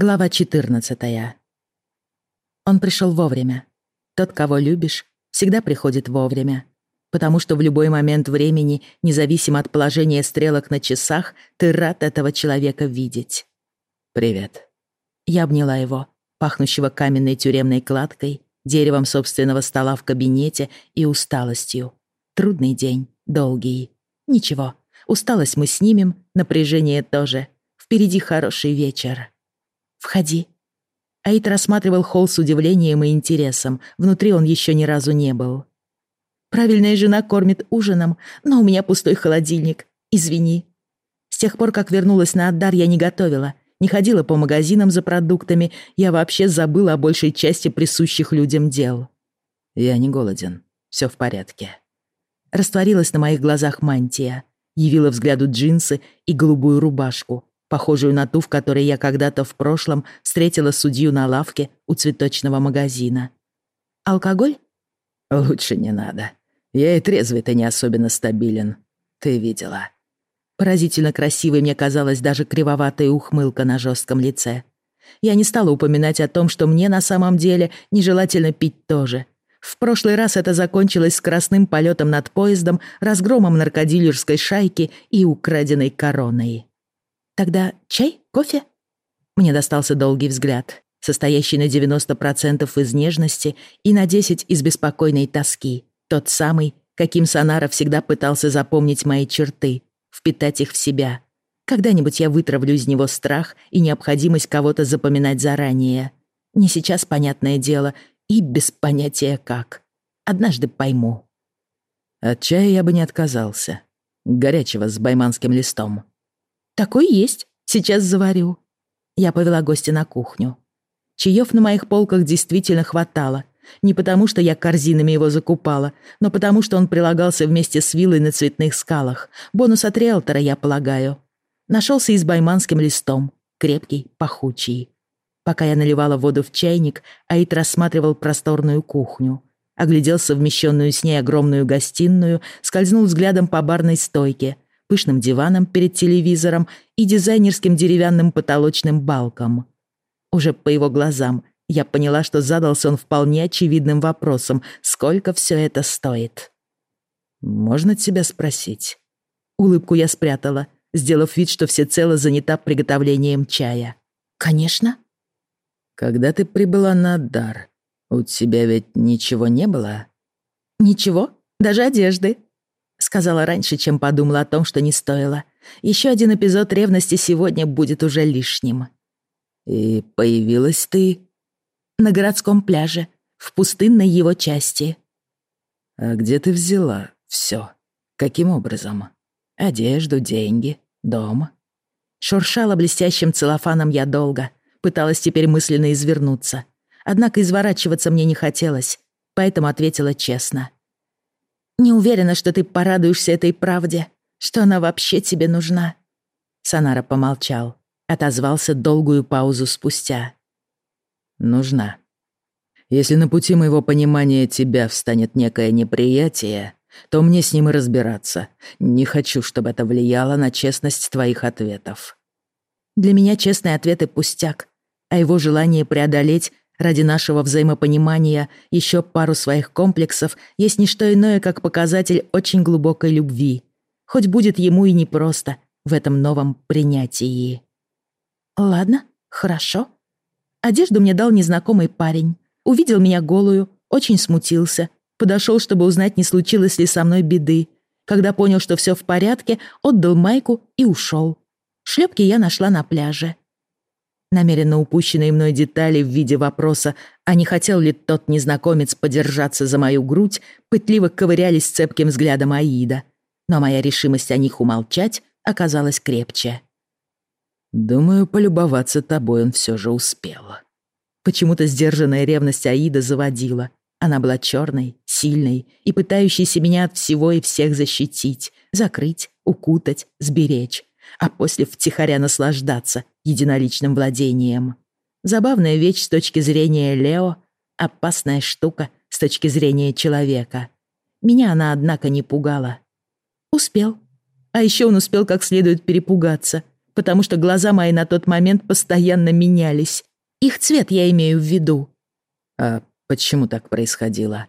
Глава 14. Он пришел вовремя. Тот, кого любишь, всегда приходит вовремя. Потому что в любой момент времени, независимо от положения стрелок на часах, ты рад этого человека видеть. «Привет». Я обняла его, пахнущего каменной тюремной кладкой, деревом собственного стола в кабинете и усталостью. Трудный день, долгий. Ничего, усталость мы снимем, напряжение тоже. Впереди хороший вечер. «Входи». Аид рассматривал холл с удивлением и интересом. Внутри он еще ни разу не был. «Правильная жена кормит ужином, но у меня пустой холодильник. Извини». С тех пор, как вернулась на Аддар, я не готовила, не ходила по магазинам за продуктами, я вообще забыла о большей части присущих людям дел. «Я не голоден. Все в порядке». Растворилась на моих глазах мантия, явила взгляду джинсы и голубую рубашку, похожую на ту, в которой я когда-то в прошлом встретила судью на лавке у цветочного магазина. «Алкоголь?» «Лучше не надо. Я и трезвый-то не особенно стабилен. Ты видела». Поразительно красивой мне казалась даже кривоватая ухмылка на жестком лице. Я не стала упоминать о том, что мне на самом деле нежелательно пить тоже. В прошлый раз это закончилось скоростным полетом над поездом, разгромом наркодилерской шайки и украденной короной. Тогда чай, кофе? Мне достался долгий взгляд, состоящий на 90% из нежности и на 10% из беспокойной тоски. Тот самый, каким Сонара всегда пытался запомнить мои черты, впитать их в себя. Когда-нибудь я вытравлю из него страх и необходимость кого-то запоминать заранее. Не сейчас, понятное дело, и без понятия как. Однажды пойму. От чая я бы не отказался. Горячего с байманским листом. «Такой есть. Сейчас заварю». Я повела гостя на кухню. Чаев на моих полках действительно хватало. Не потому, что я корзинами его закупала, но потому, что он прилагался вместе с виллой на цветных скалах. Бонус от риэлтора, я полагаю. Нашелся и с байманским листом. Крепкий, пахучий. Пока я наливала воду в чайник, Аид рассматривал просторную кухню. Оглядел совмещенную с ней огромную гостиную, скользнул взглядом по барной стойке — пышным диваном перед телевизором и дизайнерским деревянным потолочным балком. Уже по его глазам я поняла, что задался он вполне очевидным вопросом, сколько все это стоит. «Можно тебя спросить?» Улыбку я спрятала, сделав вид, что всецело занята приготовлением чая. «Конечно». «Когда ты прибыла на дар, у тебя ведь ничего не было?» «Ничего, даже одежды», Сказала раньше, чем подумала о том, что не стоило. Еще один эпизод ревности сегодня будет уже лишним. И появилась ты... На городском пляже, в пустынной его части. А где ты взяла все? Каким образом? Одежду, деньги, дом? Шуршала блестящим целлофаном я долго, пыталась теперь мысленно извернуться. Однако изворачиваться мне не хотелось, поэтому ответила честно — не уверена, что ты порадуешься этой правде, что она вообще тебе нужна». Санара помолчал, отозвался долгую паузу спустя. «Нужна. Если на пути моего понимания тебя встанет некое неприятие, то мне с ним и разбираться. Не хочу, чтобы это влияло на честность твоих ответов». Для меня честные ответы пустяк, а его желание преодолеть Ради нашего взаимопонимания еще пару своих комплексов есть не что иное, как показатель очень глубокой любви. Хоть будет ему и непросто в этом новом принятии. Ладно, хорошо. Одежду мне дал незнакомый парень. Увидел меня голую, очень смутился. Подошел, чтобы узнать, не случилось ли со мной беды. Когда понял, что все в порядке, отдал майку и ушел. Шлепки я нашла на пляже. Намеренно упущенные мной детали в виде вопроса, а не хотел ли тот незнакомец подержаться за мою грудь, пытливо ковырялись цепким взглядом Аида. Но моя решимость о них умолчать оказалась крепче. «Думаю, полюбоваться тобой он все же успел». Почему-то сдержанная ревность Аида заводила. Она была черной, сильной и пытающейся меня от всего и всех защитить, закрыть, укутать, сберечь а после втихаря наслаждаться единоличным владением. Забавная вещь с точки зрения Лео, опасная штука с точки зрения человека. Меня она, однако, не пугала. Успел. А еще он успел как следует перепугаться, потому что глаза мои на тот момент постоянно менялись. Их цвет я имею в виду. А почему так происходило?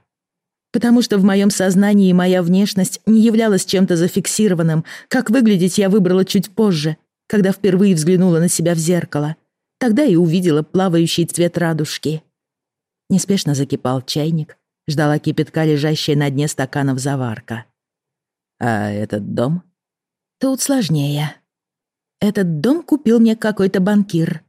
Потому что в моем сознании моя внешность не являлась чем-то зафиксированным, как выглядеть я выбрала чуть позже, когда впервые взглянула на себя в зеркало. Тогда и увидела плавающий цвет радужки. Неспешно закипал чайник, ждала кипятка, лежащая на дне стаканов заварка. «А этот дом?» «Тут сложнее. Этот дом купил мне какой-то банкир».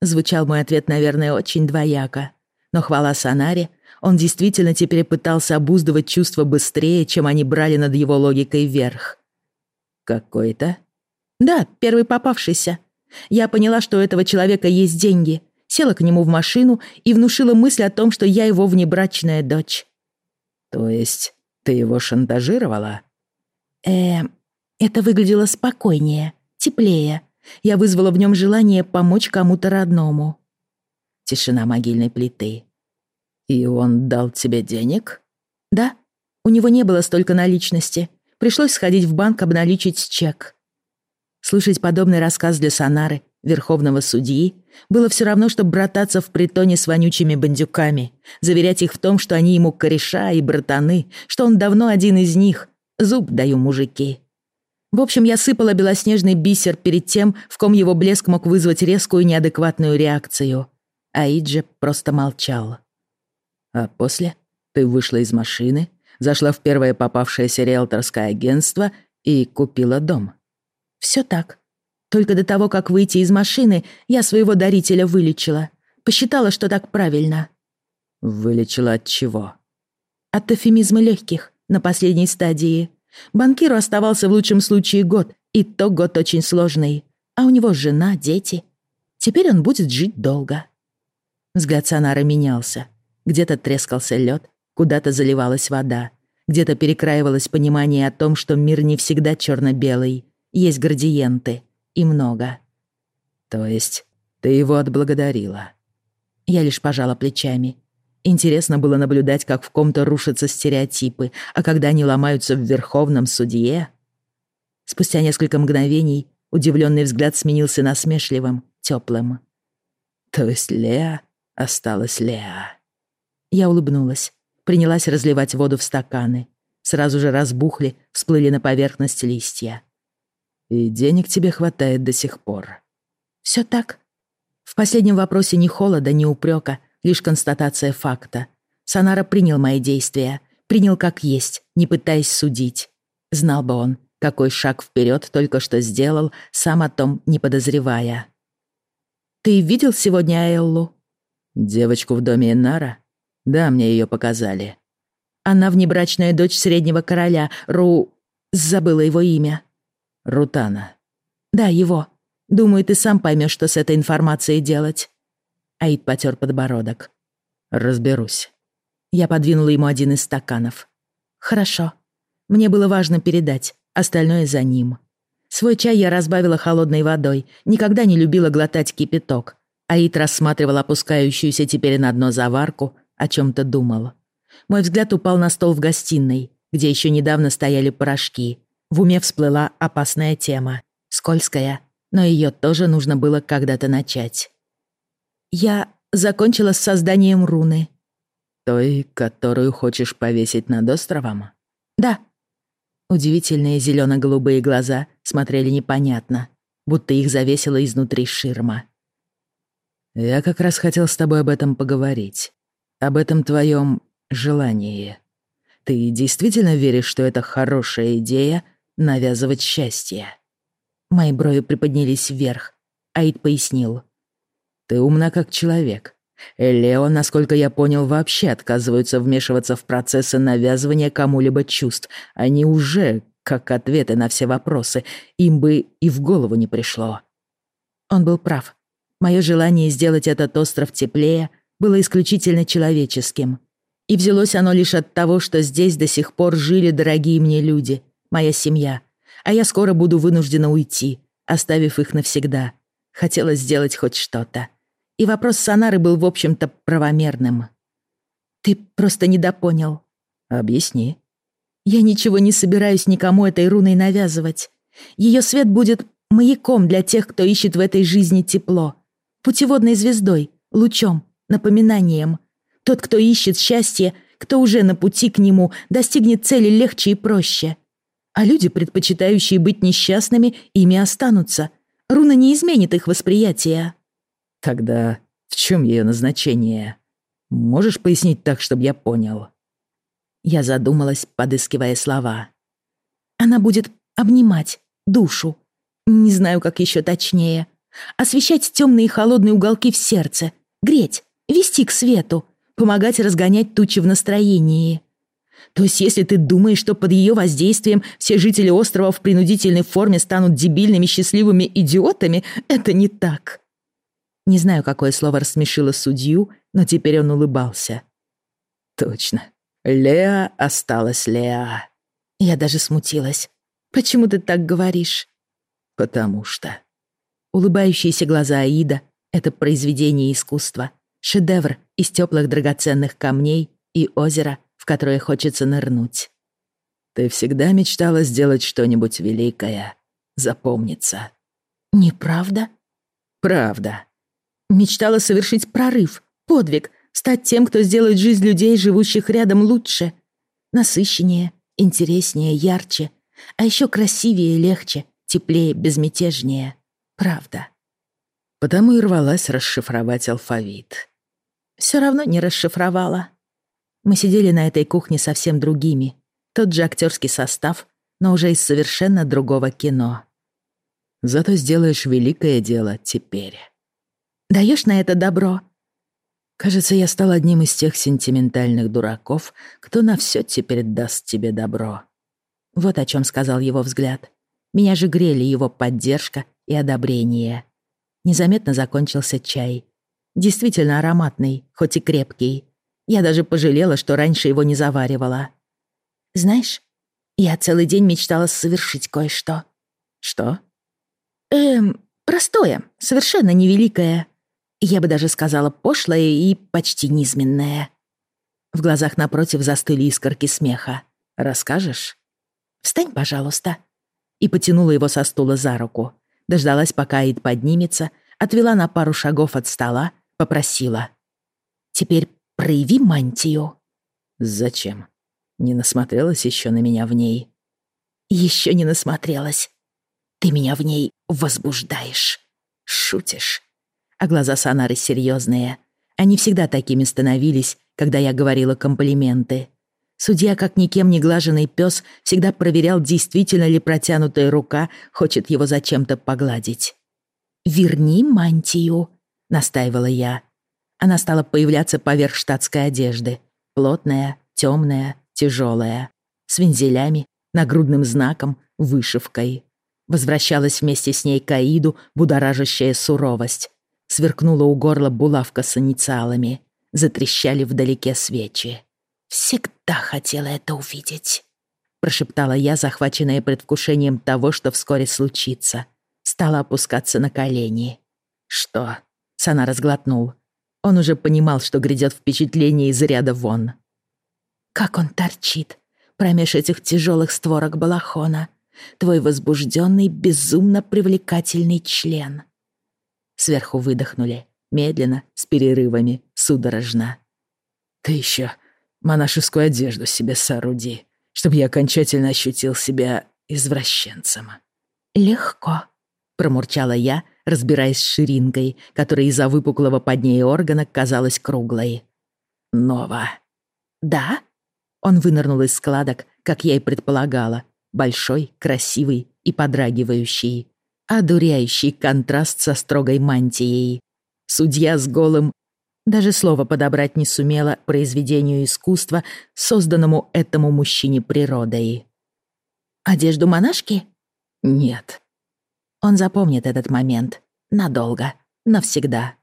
Звучал мой ответ, наверное, очень двояко. Но хвала Санаре, он действительно теперь пытался обуздывать чувства быстрее, чем они брали над его логикой вверх. «Какой-то?» «Да, первый попавшийся. Я поняла, что у этого человека есть деньги, села к нему в машину и внушила мысль о том, что я его внебрачная дочь. То есть ты его шантажировала? Э, это выглядело спокойнее, теплее. Я вызвала в нем желание помочь кому-то родному. Тишина могильной плиты. И он дал тебе денег? Да. У него не было столько наличности. Пришлось сходить в банк обналичить чек. Слушать подобный рассказ для Сонары верховного судьи, было все равно, что брататься в притоне с вонючими бандюками, заверять их в том, что они ему кореша и братаны, что он давно один из них. Зуб даю, мужики. В общем, я сыпала белоснежный бисер перед тем, в ком его блеск мог вызвать резкую неадекватную реакцию. А Иджи просто молчал. А после ты вышла из машины, зашла в первое попавшееся риэлторское агентство и купила дом. Все так. Только до того, как выйти из машины, я своего дарителя вылечила. Посчитала, что так правильно. Вылечила от чего? От эфемизма легких, на последней стадии. Банкиру оставался в лучшем случае год, и то год очень сложный. А у него жена, дети. Теперь он будет жить долго. Взгляд Санара менялся. Где-то трескался лед, куда-то заливалась вода. Где-то перекраивалось понимание о том, что мир не всегда черно белый Есть градиенты и много. То есть ты его отблагодарила? Я лишь пожала плечами. Интересно было наблюдать, как в ком-то рушатся стереотипы, а когда они ломаются в Верховном судье... Спустя несколько мгновений удивленный взгляд сменился насмешливым, теплым. То есть Леа осталась Леа. Я улыбнулась, принялась разливать воду в стаканы. Сразу же разбухли, всплыли на поверхность листья. И денег тебе хватает до сих пор. Все так. В последнем вопросе ни холода, ни упрека, лишь констатация факта. Санара принял мои действия, принял как есть, не пытаясь судить. Знал бы он, какой шаг вперед только что сделал, сам о том не подозревая. «Ты видел сегодня Эллу?» «Девочку в доме Энара? Да, мне ее показали». «Она внебрачная дочь среднего короля, Ру... забыла его имя». Рутана. Да, его. Думаю, ты сам поймешь, что с этой информацией делать. Аид потер подбородок. Разберусь. Я подвинула ему один из стаканов. Хорошо. Мне было важно передать, остальное за ним. Свой чай я разбавила холодной водой, никогда не любила глотать кипяток. Аид рассматривал опускающуюся теперь на дно заварку, о чем то думал. Мой взгляд упал на стол в гостиной, где еще недавно стояли порошки, в уме всплыла опасная тема, скользкая, но ее тоже нужно было когда-то начать. Я закончила с созданием руны. Той, которую хочешь повесить над островом? Да. Удивительные зелено-голубые глаза смотрели непонятно, будто их завесило изнутри ширма. Я как раз хотел с тобой об этом поговорить. Об этом твоем желании. Ты действительно веришь, что это хорошая идея навязывать счастье. Мои брови приподнялись вверх. Аид пояснил. Ты умна как человек. Элео, насколько я понял, вообще отказываются вмешиваться в процессы навязывания кому-либо чувств. Они уже, как ответы на все вопросы, им бы и в голову не пришло. Он был прав. Мое желание сделать этот остров теплее было исключительно человеческим. И взялось оно лишь от того, что здесь до сих пор жили дорогие мне люди, моя семья, а я скоро буду вынуждена уйти, оставив их навсегда. Хотелось сделать хоть что-то. И вопрос Санары был, в общем-то, правомерным. «Ты просто недопонял». «Объясни». «Я ничего не собираюсь никому этой руной навязывать. Ее свет будет маяком для тех, кто ищет в этой жизни тепло, путеводной звездой, лучом, напоминанием. Тот, кто ищет счастье, кто уже на пути к нему, достигнет цели легче и проще. А люди, предпочитающие быть несчастными, ими останутся. Руна не изменит их восприятие. Тогда в чем ее назначение? Можешь пояснить так, чтобы я понял? Я задумалась, подыскивая слова. Она будет обнимать душу. Не знаю, как еще точнее. Освещать темные холодные уголки в сердце. Греть. Вести к свету. Помогать разгонять тучи в настроении. То есть, если ты думаешь, что под ее воздействием все жители острова в принудительной форме станут дебильными счастливыми идиотами, это не так. Не знаю, какое слово рассмешило судью, но теперь он улыбался. Точно. Леа осталась Леа. Я даже смутилась. Почему ты так говоришь? Потому что. Улыбающиеся глаза Аида — это произведение искусства. Шедевр из теплых драгоценных камней и озера, в которое хочется нырнуть. Ты всегда мечтала сделать что-нибудь великое. Запомнится. Неправда? Правда. Мечтала совершить прорыв, подвиг, стать тем, кто сделает жизнь людей, живущих рядом, лучше. Насыщеннее, интереснее, ярче. А еще красивее, легче, теплее, безмятежнее. Правда. Потому и рвалась расшифровать алфавит. Все равно не расшифровала. Мы сидели на этой кухне совсем другими. Тот же актерский состав, но уже из совершенно другого кино. Зато сделаешь великое дело теперь. Даешь на это добро?» «Кажется, я стал одним из тех сентиментальных дураков, кто на все теперь даст тебе добро». Вот о чем сказал его взгляд. Меня же грели его поддержка и одобрение. Незаметно закончился чай. Действительно ароматный, хоть и крепкий. Я даже пожалела, что раньше его не заваривала. «Знаешь, я целый день мечтала совершить кое-что». «Что?» «Эм, простое, совершенно невеликое. Я бы даже сказала пошлое и почти низменное. В глазах напротив застыли искорки смеха. «Расскажешь?» «Встань, пожалуйста». И потянула его со стула за руку. Дождалась, пока Аид поднимется, отвела на пару шагов от стола, попросила. «Теперь прояви мантию». «Зачем? Не насмотрелась еще на меня в ней?» «Еще не насмотрелась. Ты меня в ней возбуждаешь. Шутишь?» а глаза Санары серьезные. Они всегда такими становились, когда я говорила комплименты. Судья, как никем не глаженный пес, всегда проверял, действительно ли протянутая рука хочет его зачем-то погладить. «Верни мантию», — настаивала я. Она стала появляться поверх штатской одежды. Плотная, темная, тяжелая, с вензелями, нагрудным знаком, вышивкой. Возвращалась вместе с ней Каиду будоражащая суровость. Сверкнула у горла булавка с инициалами. Затрещали вдалеке свечи. «Всегда хотела это увидеть», — прошептала я, захваченная предвкушением того, что вскоре случится. Стала опускаться на колени. «Что?» — Сана разглотнул. Он уже понимал, что грядет впечатление из ряда вон. «Как он торчит промеж этих тяжелых створок балахона. Твой возбужденный, безумно привлекательный член. Сверху выдохнули. Медленно, с перерывами, судорожно. «Ты еще монашескую одежду себе сооруди, чтобы я окончательно ощутил себя извращенцем». «Легко», — промурчала я, разбираясь с ширинкой, которая из-за выпуклого под ней органа казалась круглой. «Нова». «Да?» Он вынырнул из складок, как я и предполагала. Большой, красивый и подрагивающий. Одуряющий контраст со строгой мантией. Судья с голым... Даже слова подобрать не сумела произведению искусства, созданному этому мужчине природой. «Одежду монашки?» «Нет». Он запомнит этот момент. Надолго. Навсегда.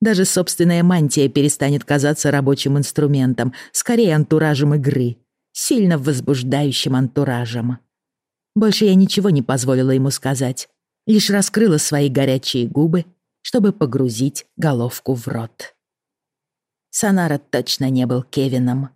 Даже собственная мантия перестанет казаться рабочим инструментом, скорее антуражем игры. Сильно возбуждающим антуражем. Больше я ничего не позволила ему сказать лишь раскрыла свои горячие губы, чтобы погрузить головку в рот. Санара точно не был Кевином.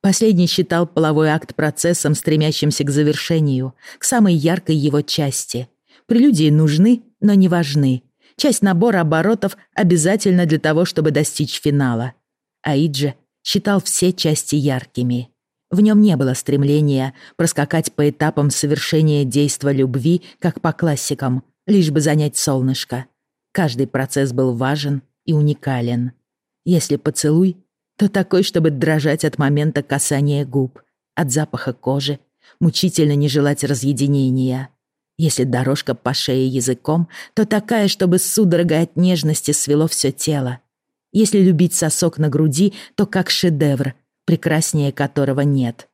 Последний считал половой акт процессом, стремящимся к завершению, к самой яркой его части, Прелюдии нужны, но не важны. Часть набора оборотов обязательно для того, чтобы достичь финала. Аиджи считал все части яркими. В нем не было стремления проскакать по этапам совершения действа любви, как по классикам, лишь бы занять солнышко. Каждый процесс был важен и уникален. Если поцелуй, то такой, чтобы дрожать от момента касания губ, от запаха кожи, мучительно не желать разъединения. Если дорожка по шее языком, то такая, чтобы судорогой от нежности свело все тело. Если любить сосок на груди, то как шедевр, прекраснее которого нет.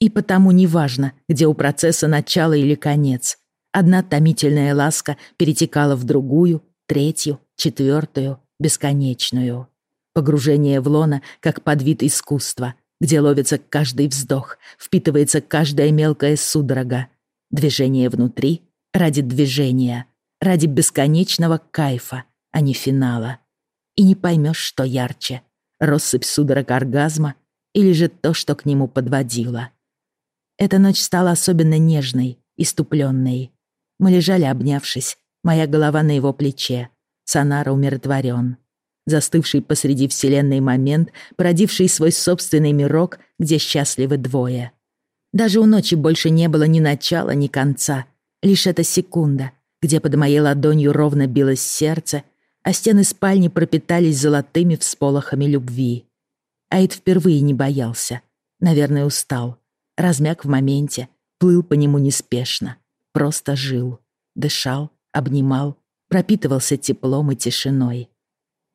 И потому неважно, где у процесса начало или конец. Одна томительная ласка перетекала в другую, третью, четвертую, бесконечную. Погружение в лона как подвид искусства, где ловится каждый вздох, впитывается каждая мелкая судорога. Движение внутри ради движения, ради бесконечного кайфа, а не финала. И не поймешь, что ярче — россыпь судорог оргазма или же то, что к нему подводило. Эта ночь стала особенно нежной, иступленной. Мы лежали, обнявшись, моя голова на его плече. Санара умиротворен. Застывший посреди вселенной момент, породивший свой собственный мирок, где счастливы двое. Даже у ночи больше не было ни начала, ни конца. Лишь эта секунда, где под моей ладонью ровно билось сердце, а стены спальни пропитались золотыми всполохами любви. Аид впервые не боялся. Наверное, устал. Размяк в моменте, плыл по нему неспешно. Просто жил. Дышал, обнимал, пропитывался теплом и тишиной.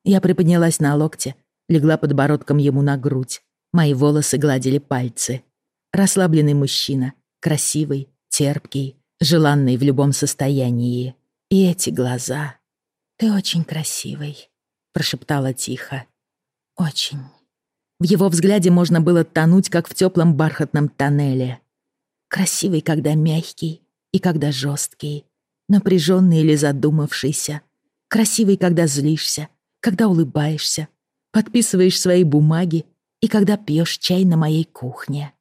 Я приподнялась на локте, легла подбородком ему на грудь. Мои волосы гладили пальцы. Расслабленный мужчина, красивый, терпкий, желанный в любом состоянии. И эти глаза. «Ты очень красивый», — прошептала тихо. «Очень». В его взгляде можно было тонуть, как в теплом бархатном тоннеле. Красивый, когда мягкий, и когда жесткий, напряженный или задумавшийся. Красивый, когда злишься, когда улыбаешься, подписываешь свои бумаги и когда пьешь чай на моей кухне.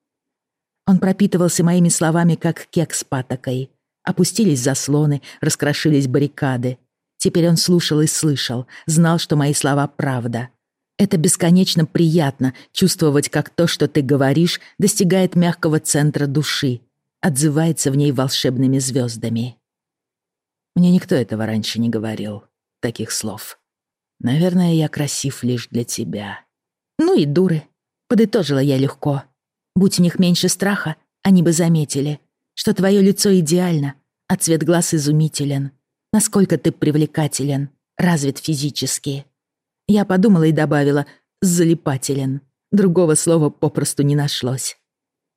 Он пропитывался моими словами, как кекс патокой. Опустились заслоны, раскрошились баррикады. Теперь он слушал и слышал, знал, что мои слова — правда. Это бесконечно приятно чувствовать, как то, что ты говоришь, достигает мягкого центра души, отзывается в ней волшебными звездами. Мне никто этого раньше не говорил, таких слов. Наверное, я красив лишь для тебя. Ну и дуры, подытожила я легко. Будь у них меньше страха, они бы заметили, что твое лицо идеально, а цвет глаз изумителен. Насколько ты привлекателен, развит физически. Я подумала и добавила «залипателен». Другого слова попросту не нашлось.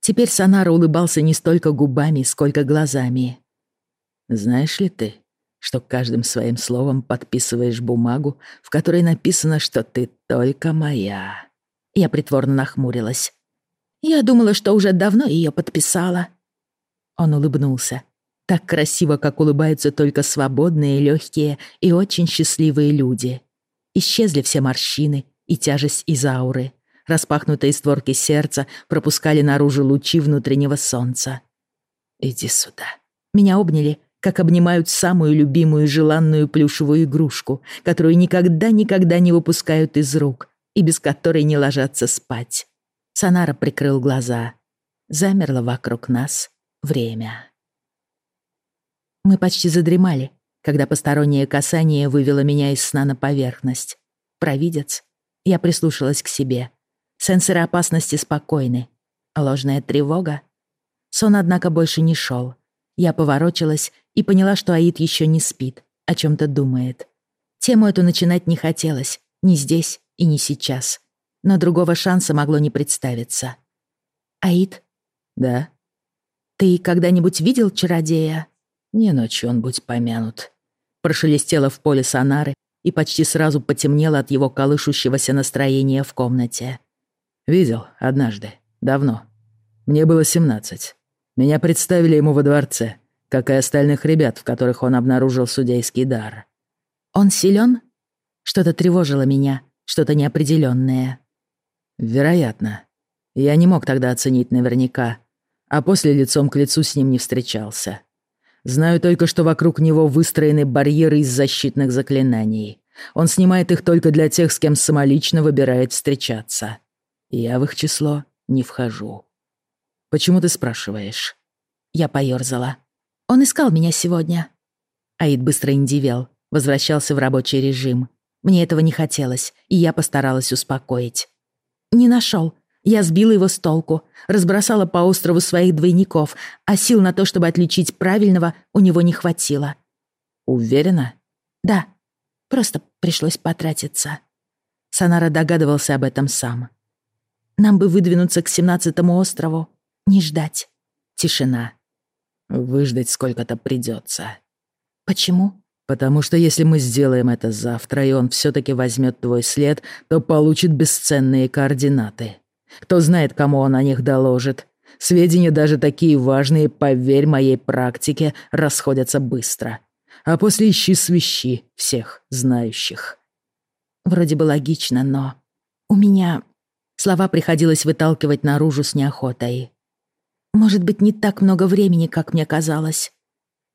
Теперь Сонара улыбался не столько губами, сколько глазами. «Знаешь ли ты, что каждым своим словом подписываешь бумагу, в которой написано, что ты только моя?» Я притворно нахмурилась. «Я думала, что уже давно ее подписала». Он улыбнулся. Так красиво, как улыбаются только свободные, легкие и очень счастливые люди. Исчезли все морщины и тяжесть из ауры. Распахнутые створки сердца пропускали наружу лучи внутреннего солнца. «Иди сюда». Меня обняли, как обнимают самую любимую желанную плюшевую игрушку, которую никогда-никогда не выпускают из рук и без которой не ложатся спать. Санара прикрыл глаза. Замерло вокруг нас время. Мы почти задремали, когда постороннее касание вывело меня из сна на поверхность. Провидец. Я прислушалась к себе. Сенсоры опасности спокойны. Ложная тревога. Сон, однако, больше не шел. Я поворочилась и поняла, что Аид еще не спит, о чем-то думает. Тему эту начинать не хотелось, ни здесь и не сейчас. Но другого шанса могло не представиться. «Аид?» «Да?» «Ты когда-нибудь видел чародея?» «Не ночью он будь помянут прошелестело в поле сонары и почти сразу потемнело от его колышущегося настроения в комнате. «Видел однажды. Давно. Мне было семнадцать. Меня представили ему во дворце, как и остальных ребят, в которых он обнаружил судейский дар. Он силен? Что-то тревожило меня, что-то неопределенное. Вероятно. Я не мог тогда оценить наверняка, а после лицом к лицу с ним не встречался. Знаю только, что вокруг него выстроены барьеры из защитных заклинаний. Он снимает их только для тех, с кем самолично выбирает встречаться. Я в их число не вхожу. Почему ты спрашиваешь? Я поёрзала. Он искал меня сегодня. Аид быстро индивел, возвращался в рабочий режим. Мне этого не хотелось, и я постаралась успокоить. Не нашел. Я сбила его с толку, разбросала по острову своих двойников, а сил на то, чтобы отличить правильного, у него не хватило. Уверена? Да. Просто пришлось потратиться. Санара догадывался об этом сам. Нам бы выдвинуться к семнадцатому острову, не ждать. Тишина. Выждать сколько-то придется. Почему? Потому что если мы сделаем это завтра, и он все-таки возьмет твой след, то получит бесценные координаты. Кто знает, кому он о них доложит. Сведения даже такие важные, поверь моей практике, расходятся быстро. А после ищи свищи всех знающих. Вроде бы логично, но... У меня... Слова приходилось выталкивать наружу с неохотой. Может быть, не так много времени, как мне казалось.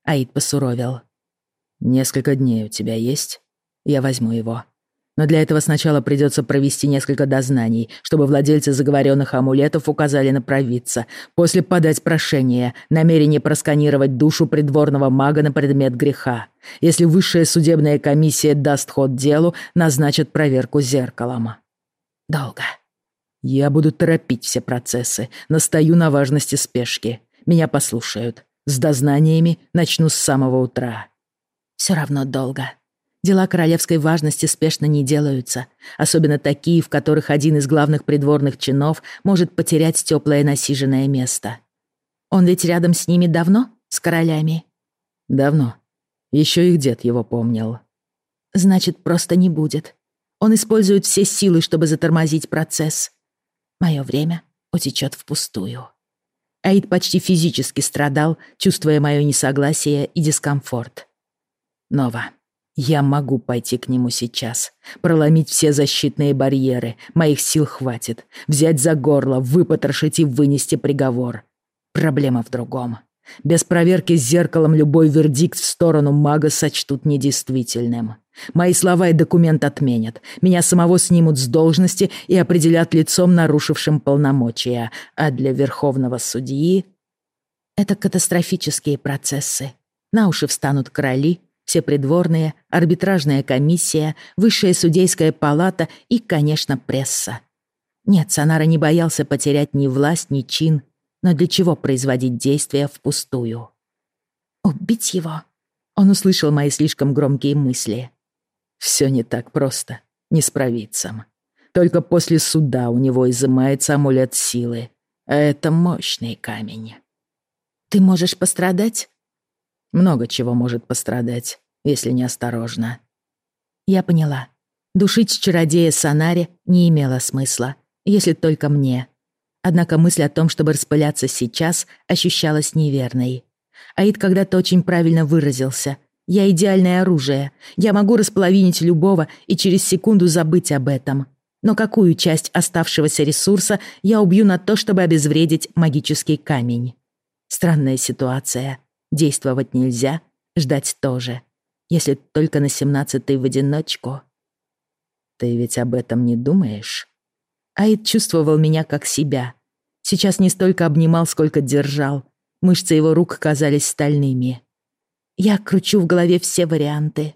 Аид посуровил. Несколько дней у тебя есть? Я возьму его. Но для этого сначала придется провести несколько дознаний, чтобы владельцы заговоренных амулетов указали на провидца. После подать прошение, намерение просканировать душу придворного мага на предмет греха. Если высшая судебная комиссия даст ход делу, назначат проверку зеркалом. Долго. Я буду торопить все процессы, настаю на важности спешки. Меня послушают. С дознаниями начну с самого утра. Все равно долго. Дела королевской важности спешно не делаются, особенно такие, в которых один из главных придворных чинов может потерять теплое насиженное место. Он ведь рядом с ними давно, с королями? Давно. Еще их дед его помнил. Значит, просто не будет. Он использует все силы, чтобы затормозить процесс. Мое время утечет впустую. Аид почти физически страдал, чувствуя мое несогласие и дискомфорт. Нова. Я могу пойти к нему сейчас, проломить все защитные барьеры, моих сил хватит, взять за горло, выпотрошить и вынести приговор. Проблема в другом. Без проверки с зеркалом любой вердикт в сторону мага сочтут недействительным. Мои слова и документ отменят. Меня самого снимут с должности и определят лицом, нарушившим полномочия. А для верховного судьи... Это катастрофические процессы. На уши встанут короли, все придворные, арбитражная комиссия, высшая судейская палата и, конечно, пресса. Нет, Санара не боялся потерять ни власть, ни чин, но для чего производить действия впустую? Убить его? Он услышал мои слишком громкие мысли. Все не так просто, не с провидцем. Только после суда у него изымается амулет силы, а это мощный камень. Ты можешь пострадать? Много чего может пострадать, если неосторожно. Я поняла. Душить чародея Санари не имело смысла, если только мне. Однако мысль о том, чтобы распыляться сейчас, ощущалась неверной. Аид когда-то очень правильно выразился. «Я идеальное оружие. Я могу располовинить любого и через секунду забыть об этом. Но какую часть оставшегося ресурса я убью на то, чтобы обезвредить магический камень?» Странная ситуация. Действовать нельзя, ждать тоже. Если только на семнадцатый в одиночку. Ты ведь об этом не думаешь? Аид чувствовал меня как себя. Сейчас не столько обнимал, сколько держал. Мышцы его рук казались стальными. Я кручу в голове все варианты.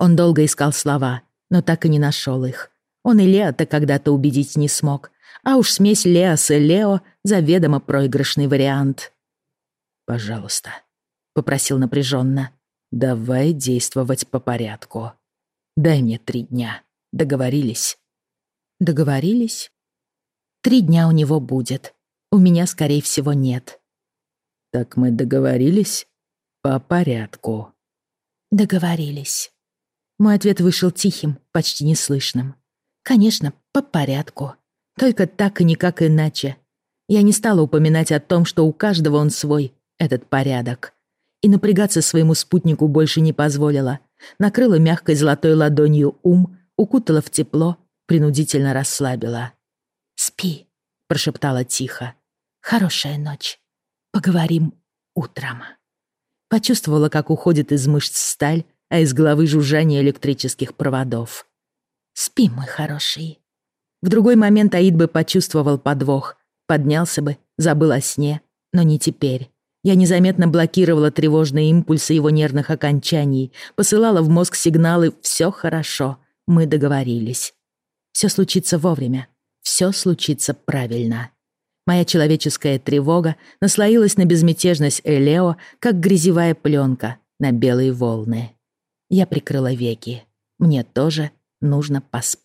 Он долго искал слова, но так и не нашел их. Он и Лео-то когда-то убедить не смог. А уж смесь Леос и Лео — заведомо проигрышный вариант. «Пожалуйста», — попросил напряженно. «Давай действовать по порядку. Дай мне три дня. Договорились?» «Договорились?» «Три дня у него будет. У меня, скорее всего, нет». «Так мы договорились? По порядку». «Договорились». Мой ответ вышел тихим, почти неслышным. «Конечно, по порядку. Только так и никак иначе. Я не стала упоминать о том, что у каждого он свой, этот порядок. И напрягаться своему спутнику больше не позволила. Накрыла мягкой золотой ладонью ум, укутала в тепло, принудительно расслабила. «Спи», — прошептала тихо. «Хорошая ночь. Поговорим утром». Почувствовала, как уходит из мышц сталь, а из головы жужжание электрических проводов. «Спи, мой хороший». В другой момент Аид бы почувствовал подвох, поднялся бы, забыл о сне, но не теперь. Я незаметно блокировала тревожные импульсы его нервных окончаний, посылала в мозг сигналы «все хорошо, мы договорились». Все случится вовремя, все случится правильно. Моя человеческая тревога наслоилась на безмятежность Элео, как грязевая пленка на белые волны. Я прикрыла веки. Мне тоже нужно поспать.